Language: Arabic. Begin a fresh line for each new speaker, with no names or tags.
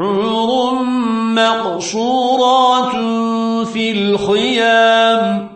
حور مقصورات في الخيام